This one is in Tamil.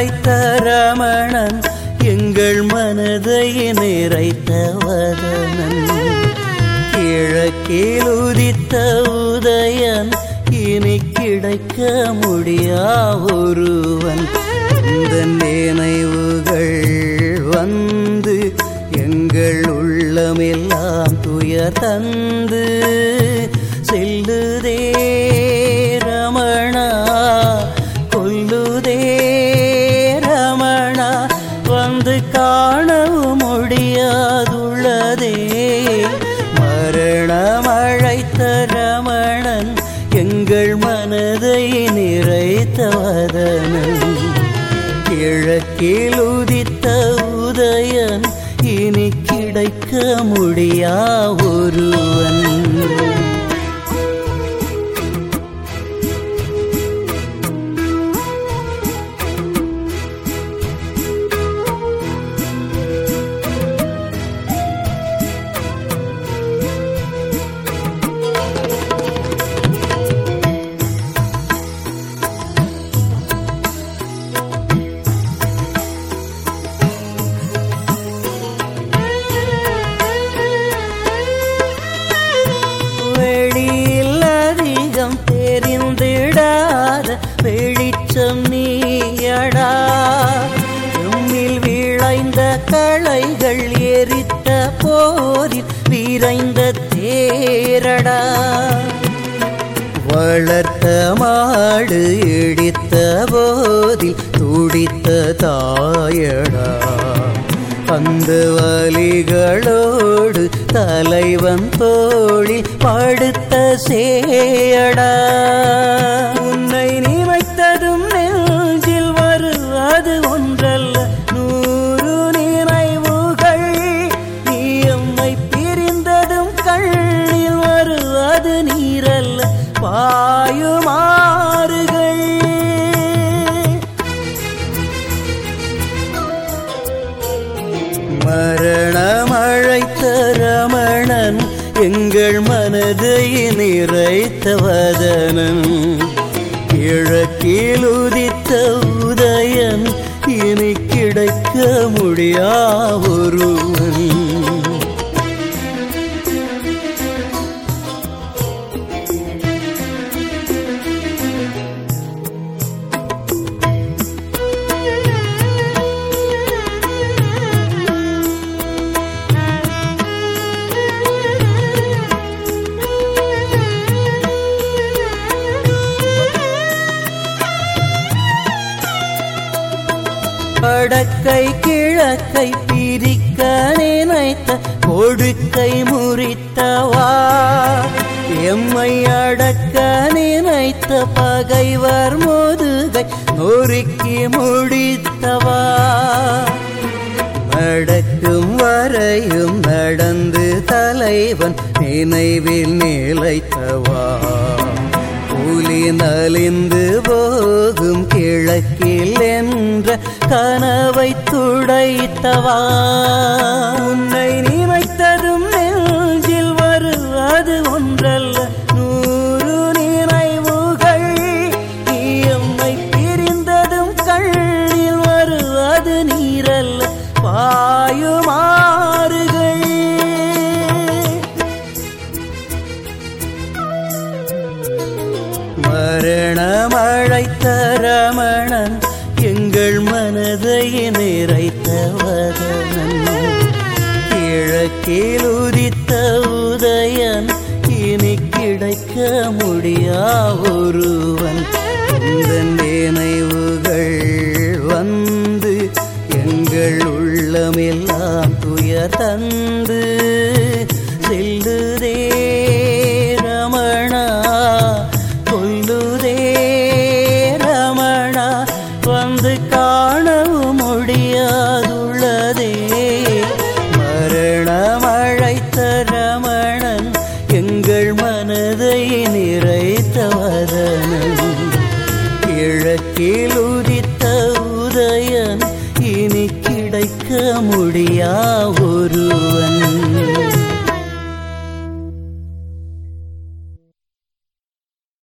உரைத்த ரமணன் எங்கள் மனதை நிறைத்த வதனன். கிழக்கேலுதித்த உதயன் இனி கிடைக்க முடியா ஒருவன். இந்த நினைவுகள் வந்து எங்கள் உள்ளமெல்லாம் துயர் தந்து உதித்தவதனம் கிழக்கில் உதித்த உதயன் இனி கிடைக்க முடியா ஒருவன். வெளிச்சம் நீயடா. உம்மில் விளைந்த களைகள் எரித்த போரில் விரைந்த தேரடா. வளர்த்த மாடு இடித்த போதில் துடித்த தாயடா. அந்த வலிகளோடு தலைவன் தோளில் படுத்த சேயடா. உன்னை நீ பாயுமாறுகள். மரணம் அழைத்த ரமணன் எங்கள் மனதை நிறைத்தவதனன் கிழக்கில் உதித்த உதயன் இனி கிடைக்க முடியா ஒருவன் வடக்கை கிழக்கை பிரிக்க நினைத்த கொடுக்கை முறித்தவா? எம்மை அடக்க நினைத்த பகைவர் முதுகை நொறுக்கி முடித்தவா? வடக்கும் வரையும் நடந்து தலைவன் நினைவில் நிலைத்தவா? புலி நலிந்து போகும் கிழக்கில் என்ற கனவை துடைத்தவா? உன்னை நினைத்ததும் நெஞ்சில் வருவது ஒன்றல்ல. நூறு நினைவுகள் நீ எம்மை பிரிந்ததும் கண்ணில் வருவது நீரல்ல. பாயுமாறுகள். மரணம் மனதை நிறைத்தவதன் கிழக்கில் உதித்த உதயன் இனி கிடைக்க முடியா ஒருவன். உதயன் இனி கிடைக்க முடியா ஒருவன்?